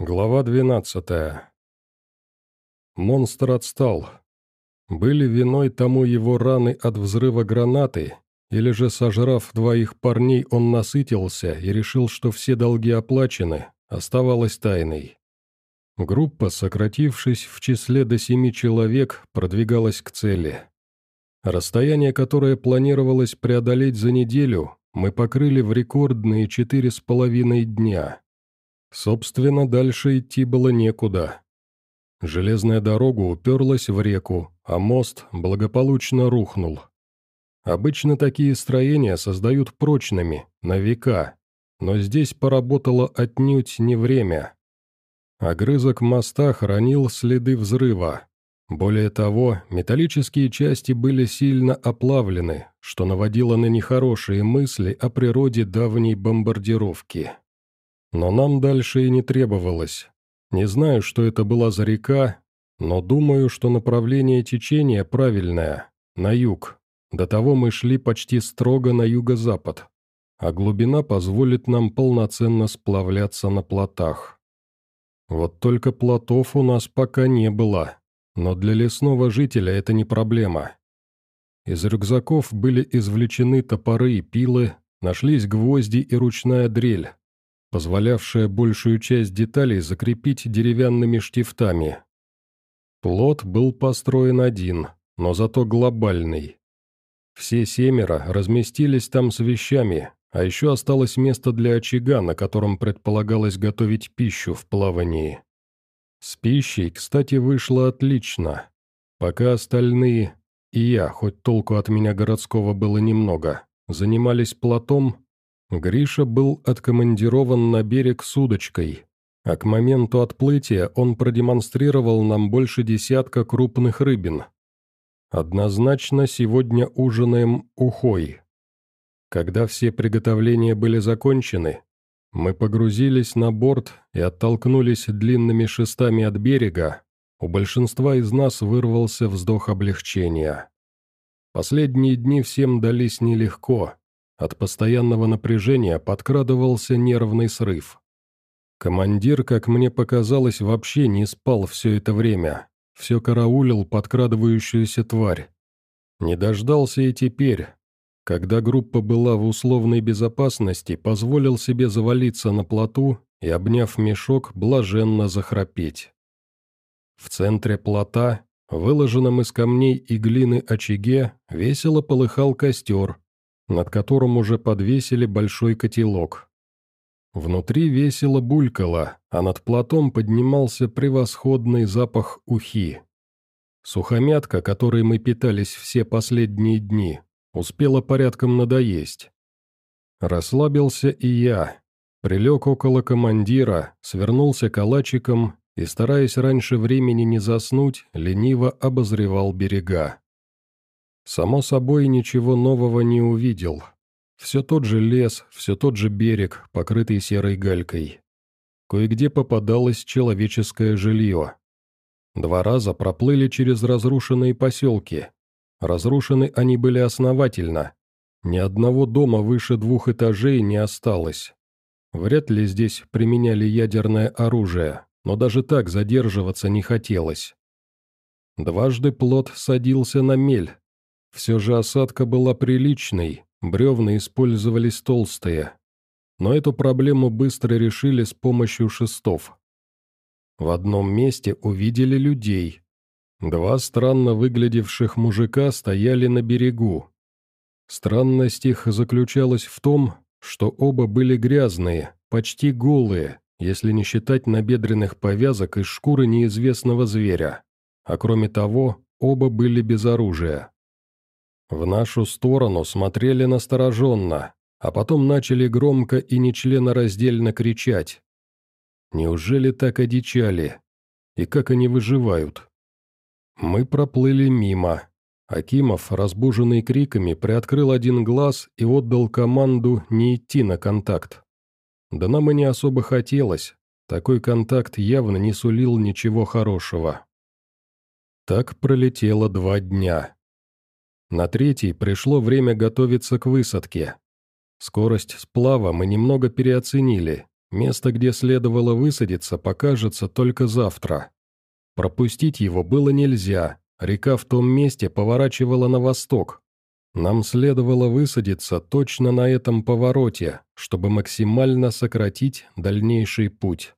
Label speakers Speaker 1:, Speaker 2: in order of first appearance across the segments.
Speaker 1: Глава 12 Монстр отстал. Были виной тому его раны от взрыва гранаты, или же, сожрав двоих парней, он насытился и решил, что все долги оплачены, оставалось тайной. Группа, сократившись в числе до семи человек, продвигалась к цели. Расстояние, которое планировалось преодолеть за неделю, мы покрыли в рекордные четыре с половиной дня. Собственно, дальше идти было некуда. Железная дорога уперлась в реку, а мост благополучно рухнул. Обычно такие строения создают прочными, на века, но здесь поработало отнюдь не время. Огрызок моста хранил следы взрыва. Более того, металлические части были сильно оплавлены, что наводило на нехорошие мысли о природе давней бомбардировки. Но нам дальше и не требовалось. Не знаю, что это была за река, но думаю, что направление течения правильное, на юг. До того мы шли почти строго на юго-запад, а глубина позволит нам полноценно сплавляться на плотах. Вот только плотов у нас пока не было, но для лесного жителя это не проблема. Из рюкзаков были извлечены топоры и пилы, нашлись гвозди и ручная дрель, позволявшая большую часть деталей закрепить деревянными штифтами. Плот был построен один, но зато глобальный. Все семеро разместились там с вещами, а еще осталось место для очага, на котором предполагалось готовить пищу в плавании. С пищей, кстати, вышло отлично. Пока остальные, и я, хоть толку от меня городского было немного, занимались плотом, Гриша был откомандирован на берег с удочкой, а к моменту отплытия он продемонстрировал нам больше десятка крупных рыбин. Однозначно сегодня ужинаем ухой. Когда все приготовления были закончены, мы погрузились на борт и оттолкнулись длинными шестами от берега, у большинства из нас вырвался вздох облегчения. Последние дни всем дались нелегко, от постоянного напряжения подкрадывался нервный срыв. Командир, как мне показалось, вообще не спал все это время. Все караулил подкрадывающуюся тварь. Не дождался и теперь. Когда группа была в условной безопасности, позволил себе завалиться на плоту и, обняв мешок, блаженно захрапеть. В центре плота, выложенном из камней и глины очаге, весело полыхал костер, над которым уже подвесили большой котелок. Внутри весело булькало, а над платом поднимался превосходный запах ухи. Сухомятка, которой мы питались все последние дни, успела порядком надоесть. Расслабился и я. Прилег около командира, свернулся калачиком и, стараясь раньше времени не заснуть, лениво обозревал берега. Само собой, ничего нового не увидел. Все тот же лес, все тот же берег, покрытый серой галькой. Кое-где попадалось человеческое жилье. Два раза проплыли через разрушенные поселки. Разрушены они были основательно. Ни одного дома выше двух этажей не осталось. Вряд ли здесь применяли ядерное оружие, но даже так задерживаться не хотелось. Дважды плод садился на мель, все же осадка была приличной, бревна использовались толстые. Но эту проблему быстро решили с помощью шестов. В одном месте увидели людей. Два странно выглядевших мужика стояли на берегу. Странность их заключалась в том, что оба были грязные, почти голые, если не считать набедренных повязок из шкуры неизвестного зверя. А кроме того, оба были без оружия. В нашу сторону смотрели настороженно, а потом начали громко и нечленораздельно кричать. Неужели так одичали? И как они выживают? Мы проплыли мимо. Акимов, разбуженный криками, приоткрыл один глаз и отдал команду не идти на контакт. Да нам и не особо хотелось, такой контакт явно не сулил ничего хорошего. Так пролетело два дня. На третий пришло время готовиться к высадке. Скорость сплава мы немного переоценили, Место, где следовало высадиться, покажется только завтра. Пропустить его было нельзя, река в том месте поворачивала на восток. Нам следовало высадиться точно на этом повороте, чтобы максимально сократить дальнейший путь.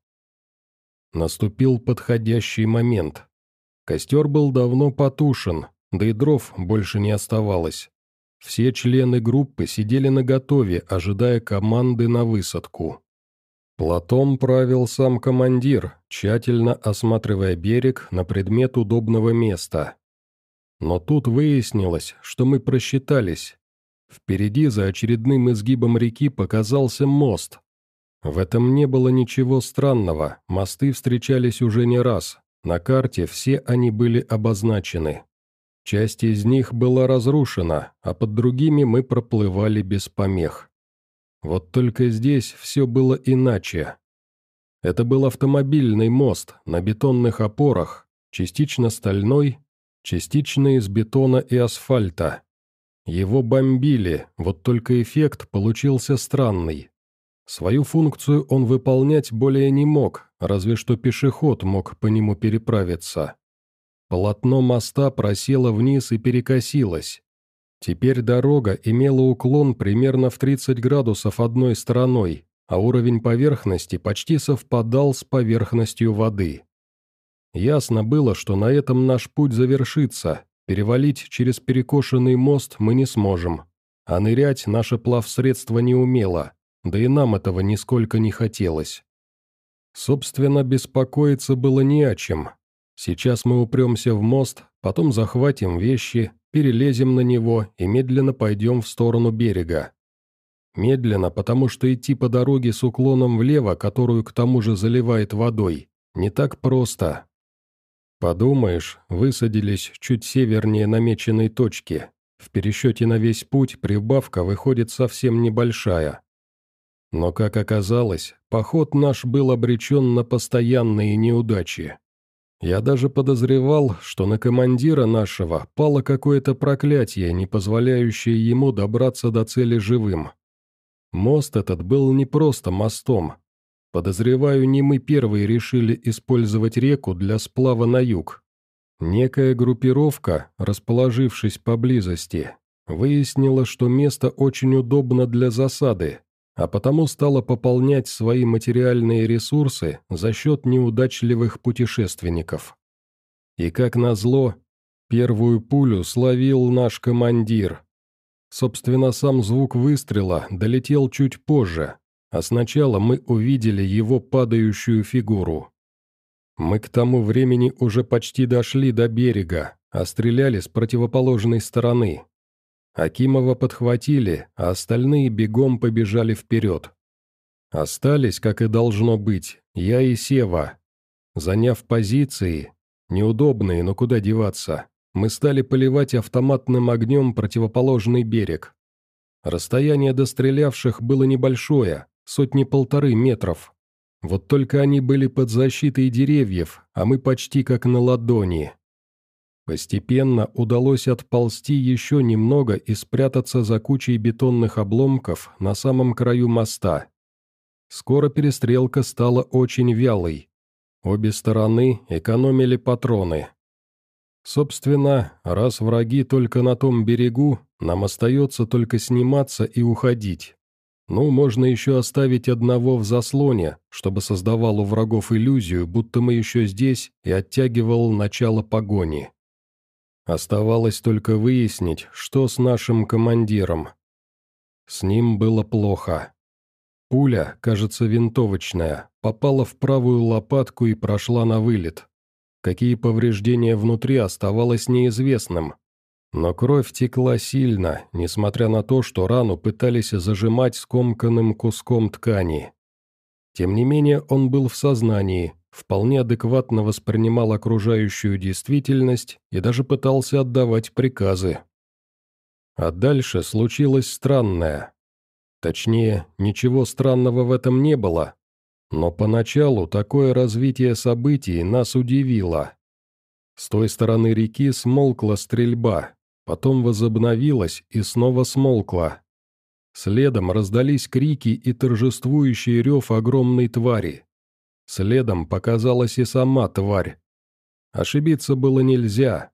Speaker 1: Наступил подходящий момент. Костер был давно потушен, да и дров больше не оставалось. Все члены группы сидели наготове, ожидая команды на высадку. Платом правил сам командир, тщательно осматривая берег на предмет удобного места. Но тут выяснилось, что мы просчитались. Впереди за очередным изгибом реки показался мост. В этом не было ничего странного, мосты встречались уже не раз. На карте все они были обозначены. Часть из них была разрушена, а под другими мы проплывали без помех. Вот только здесь все было иначе. Это был автомобильный мост на бетонных опорах, частично стальной, частично из бетона и асфальта. Его бомбили, вот только эффект получился странный. Свою функцию он выполнять более не мог, разве что пешеход мог по нему переправиться. Полотно моста просело вниз и перекосилось. Теперь дорога имела уклон примерно в 30 градусов одной стороной, а уровень поверхности почти совпадал с поверхностью воды. Ясно было, что на этом наш путь завершится, перевалить через перекошенный мост мы не сможем, а нырять наше плавсредство не умело, да и нам этого нисколько не хотелось. Собственно, беспокоиться было не о чем, Сейчас мы упремся в мост, потом захватим вещи, перелезем на него и медленно пойдем в сторону берега. Медленно, потому что идти по дороге с уклоном влево, которую к тому же заливает водой, не так просто. Подумаешь, высадились чуть севернее намеченной точки. В пересчете на весь путь прибавка выходит совсем небольшая. Но, как оказалось, поход наш был обречен на постоянные неудачи. Я даже подозревал, что на командира нашего пало какое-то проклятие, не позволяющее ему добраться до цели живым. Мост этот был не просто мостом. Подозреваю, не мы первые решили использовать реку для сплава на юг. Некая группировка, расположившись поблизости, выяснила, что место очень удобно для засады, а потому стала пополнять свои материальные ресурсы за счет неудачливых путешественников. И как назло, первую пулю словил наш командир. Собственно, сам звук выстрела долетел чуть позже, а сначала мы увидели его падающую фигуру. Мы к тому времени уже почти дошли до берега, а стреляли с противоположной стороны. Акимова подхватили, а остальные бегом побежали вперед. Остались, как и должно быть, я и Сева. Заняв позиции, неудобные, но куда деваться, мы стали поливать автоматным огнем противоположный берег. Расстояние до стрелявших было небольшое, сотни-полторы метров. Вот только они были под защитой деревьев, а мы почти как на ладони. Постепенно удалось отползти еще немного и спрятаться за кучей бетонных обломков на самом краю моста. Скоро перестрелка стала очень вялой. Обе стороны экономили патроны. Собственно, раз враги только на том берегу, нам остается только сниматься и уходить. Ну, можно еще оставить одного в заслоне, чтобы создавал у врагов иллюзию, будто мы еще здесь и оттягивал начало погони. Оставалось только выяснить, что с нашим командиром. С ним было плохо. Пуля, кажется, винтовочная, попала в правую лопатку и прошла на вылет. Какие повреждения внутри оставалось неизвестным. Но кровь текла сильно, несмотря на то, что рану пытались зажимать скомканным куском ткани. Тем не менее он был в сознании, вполне адекватно воспринимал окружающую действительность и даже пытался отдавать приказы. А дальше случилось странное. Точнее, ничего странного в этом не было. Но поначалу такое развитие событий нас удивило. С той стороны реки смолкла стрельба, потом возобновилась и снова смолкла. Следом раздались крики и торжествующий рев огромной твари. Следом показалась и сама тварь. Ошибиться было нельзя.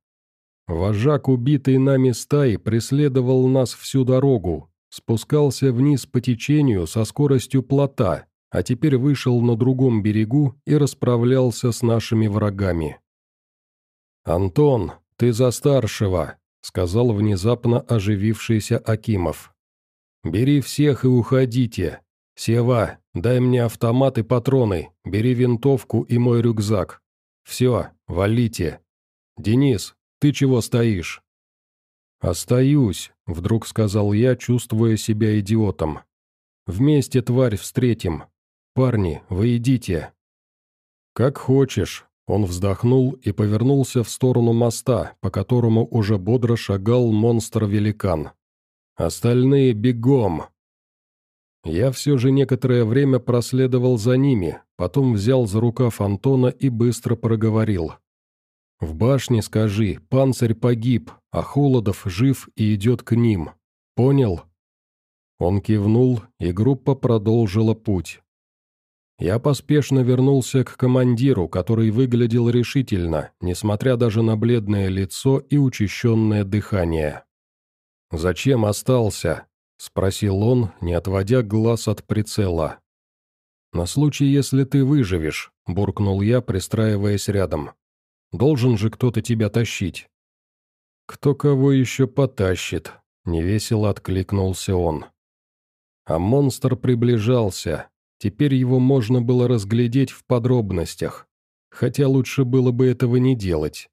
Speaker 1: Вожак убитой нами стаи преследовал нас всю дорогу, спускался вниз по течению со скоростью плота, а теперь вышел на другом берегу и расправлялся с нашими врагами. «Антон, ты за старшего», — сказал внезапно оживившийся Акимов. «Бери всех и уходите. Сева, дай мне автомат и патроны, бери винтовку и мой рюкзак. Все, валите. Денис, ты чего стоишь?» «Остаюсь», — вдруг сказал я, чувствуя себя идиотом. «Вместе, тварь, встретим. Парни, вы идите». «Как хочешь», — он вздохнул и повернулся в сторону моста, по которому уже бодро шагал монстр-великан. Остальные бегом!» Я все же некоторое время проследовал за ними, потом взял за рукав Антона и быстро проговорил. «В башне скажи, панцирь погиб, а Холодов жив и идет к ним. Понял?» Он кивнул, и группа продолжила путь. Я поспешно вернулся к командиру, который выглядел решительно, несмотря даже на бледное лицо и учащенное дыхание. «Зачем остался?» — спросил он, не отводя глаз от прицела. «На случай, если ты выживешь», — буркнул я, пристраиваясь рядом. «Должен же кто-то тебя тащить». «Кто кого еще потащит?» — невесело откликнулся он. А монстр приближался. Теперь его можно было разглядеть в подробностях. Хотя лучше было бы этого не делать.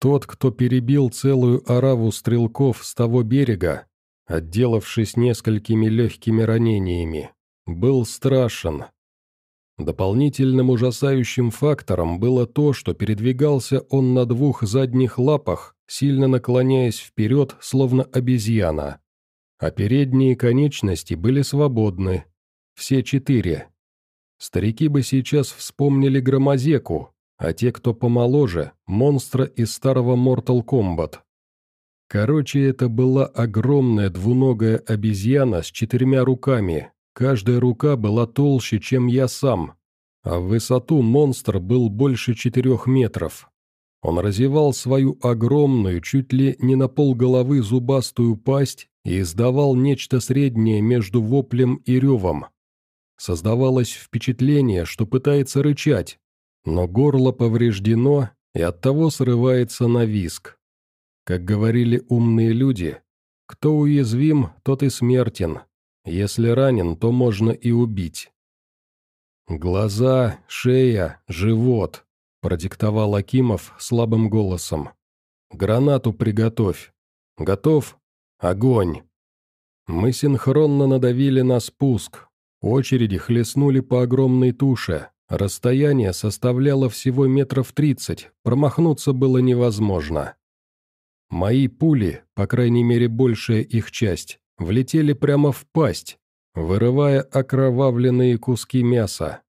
Speaker 1: Тот, кто перебил целую ораву стрелков с того берега, отделавшись несколькими легкими ранениями, был страшен. Дополнительным ужасающим фактором было то, что передвигался он на двух задних лапах, сильно наклоняясь вперед, словно обезьяна. А передние конечности были свободны. Все четыре. Старики бы сейчас вспомнили громозеку, а те, кто помоложе, монстра из старого Mortal Kombat. Короче, это была огромная двуногая обезьяна с четырьмя руками, каждая рука была толще, чем я сам, а в высоту монстр был больше четырех метров. Он разевал свою огромную, чуть ли не на пол головы зубастую пасть и издавал нечто среднее между воплем и ревом. Создавалось впечатление, что пытается рычать, но горло повреждено и оттого срывается на виск. Как говорили умные люди, кто уязвим, тот и смертен. Если ранен, то можно и убить. «Глаза, шея, живот», — продиктовал Акимов слабым голосом. «Гранату приготовь. Готов? Огонь!» Мы синхронно надавили на спуск. Очереди хлестнули по огромной туше. Расстояние составляло всего метров тридцать, промахнуться было невозможно. Мои пули, по крайней мере большая их часть, влетели прямо в пасть, вырывая окровавленные куски мяса.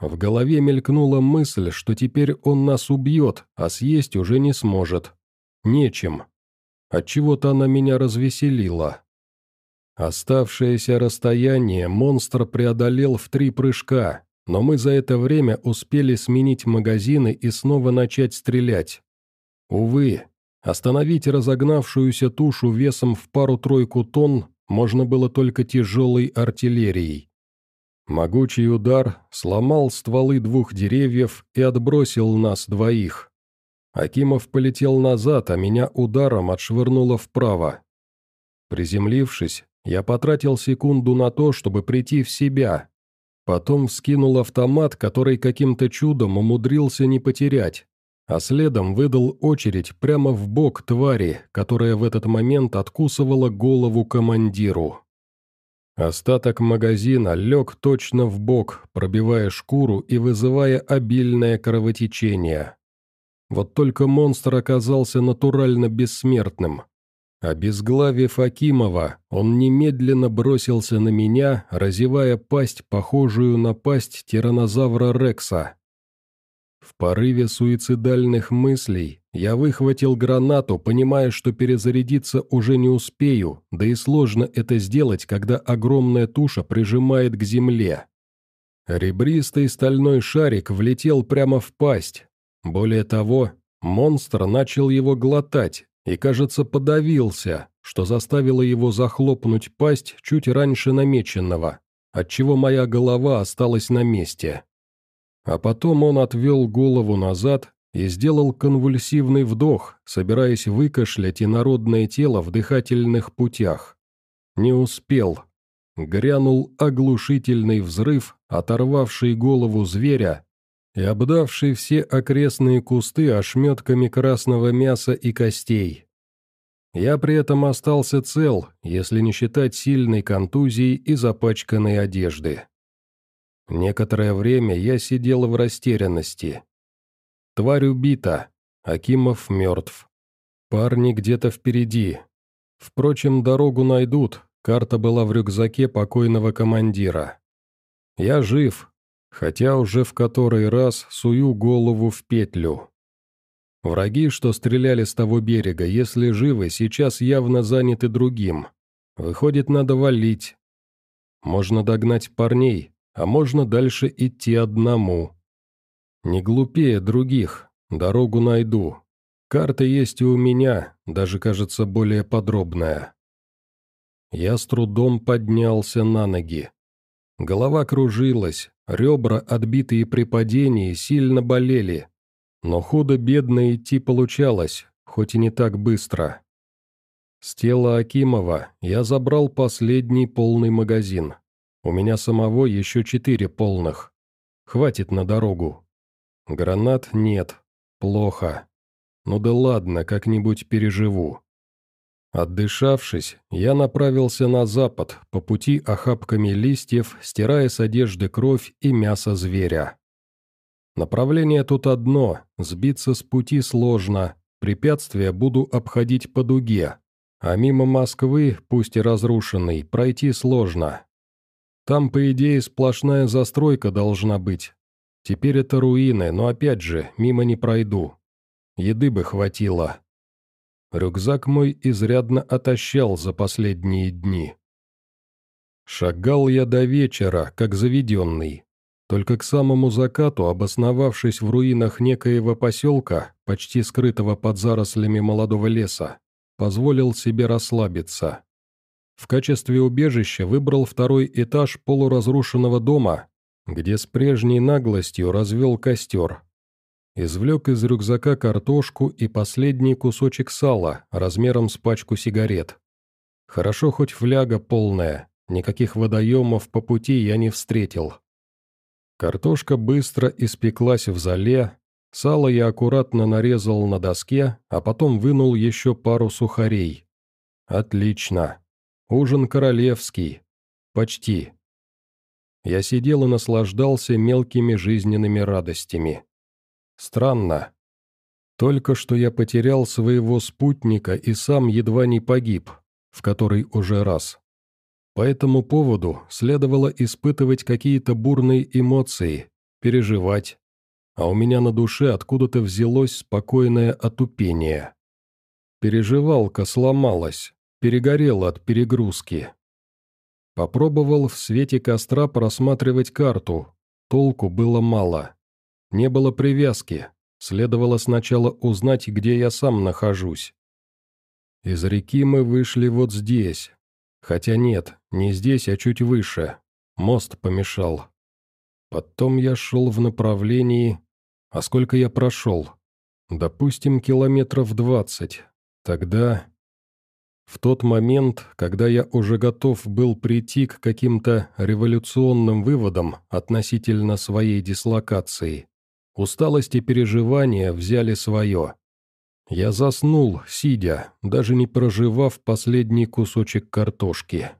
Speaker 1: В голове мелькнула мысль, что теперь он нас убьет, а съесть уже не сможет. Нечем. Отчего-то она меня развеселила. Оставшееся расстояние монстр преодолел в три прыжка, но мы за это время успели сменить магазины и снова начать стрелять. Увы, остановить разогнавшуюся тушу весом в пару-тройку тонн можно было только тяжелой артиллерией. Могучий удар сломал стволы двух деревьев и отбросил нас двоих. Акимов полетел назад, а меня ударом отшвырнуло вправо. Приземлившись, я потратил секунду на то, чтобы прийти в себя, Потом вскинул автомат, который каким-то чудом умудрился не потерять, а следом выдал очередь прямо в бок твари, которая в этот момент откусывала голову командиру. Остаток магазина лег точно в бок, пробивая шкуру и вызывая обильное кровотечение. Вот только монстр оказался натурально бессмертным. Обезглавив Акимова, он немедленно бросился на меня, разевая пасть, похожую на пасть тиранозавра Рекса. В порыве суицидальных мыслей я выхватил гранату, понимая, что перезарядиться уже не успею, да и сложно это сделать, когда огромная туша прижимает к земле. Ребристый стальной шарик влетел прямо в пасть. Более того, монстр начал его глотать и, кажется, подавился, что заставило его захлопнуть пасть чуть раньше намеченного, отчего моя голова осталась на месте. А потом он отвел голову назад и сделал конвульсивный вдох, собираясь выкашлять инородное тело в дыхательных путях. Не успел. Грянул оглушительный взрыв, оторвавший голову зверя и обдавший все окрестные кусты ошметками красного мяса и костей. Я при этом остался цел, если не считать сильной контузии и запачканной одежды. Некоторое время я сидел в растерянности. Тварь убита, Акимов мертв. Парни где-то впереди. Впрочем, дорогу найдут, карта была в рюкзаке покойного командира. Я жив, хотя уже в который раз сую голову в петлю. Враги, что стреляли с того берега, если живы, сейчас явно заняты другим. Выходит, надо валить. Можно догнать парней, а можно дальше идти одному. Не глупее других, дорогу найду. Карта есть и у меня, даже, кажется, более подробная. Я с трудом поднялся на ноги. Голова кружилась, ребра, отбитые при падении, сильно болели. Но худо-бедно идти получалось, хоть и не так быстро. С тела Акимова я забрал последний полный магазин. У меня самого еще четыре полных. Хватит на дорогу. Гранат нет. Плохо. Ну да ладно, как-нибудь переживу. Отдышавшись, я направился на запад, по пути охапками листьев, стирая с одежды кровь и мясо зверя. Направление тут одно, сбиться с пути сложно, препятствия буду обходить по дуге, а мимо Москвы, пусть и разрушенной, пройти сложно. Там, по идее, сплошная застройка должна быть, Теперь это руины, но опять же, мимо не пройду. Еды бы хватило. Рюкзак мой изрядно отощал за последние дни. Шагал я до вечера, как заведенный. Только к самому закату, обосновавшись в руинах некоего поселка, почти скрытого под зарослями молодого леса, позволил себе расслабиться. В качестве убежища выбрал второй этаж полуразрушенного дома где с прежней наглостью развел костер. Извлек из рюкзака картошку и последний кусочек сала размером с пачку сигарет. Хорошо хоть фляга полная, никаких водоемов по пути я не встретил. Картошка быстро испеклась в зале, сало я аккуратно нарезал на доске, а потом вынул еще пару сухарей. Отлично. Ужин королевский. Почти. Я сидел и наслаждался мелкими жизненными радостями. Странно. Только что я потерял своего спутника и сам едва не погиб, в который уже раз. По этому поводу следовало испытывать какие-то бурные эмоции, переживать. А у меня на душе откуда-то взялось спокойное отупение. Переживалка сломалась, перегорела от перегрузки. Попробовал в свете костра просматривать карту. Толку было мало. Не было привязки. Следовало сначала узнать, где я сам нахожусь. Из реки мы вышли вот здесь. Хотя нет, не здесь, а чуть выше. Мост помешал. Потом я шел в направлении... А сколько я прошел? Допустим, километров двадцать. Тогда... В тот момент, когда я уже готов был прийти к каким-то революционным выводам относительно своей дислокации, усталость и переживания взяли свое. Я заснул, сидя, даже не проживав последний кусочек картошки.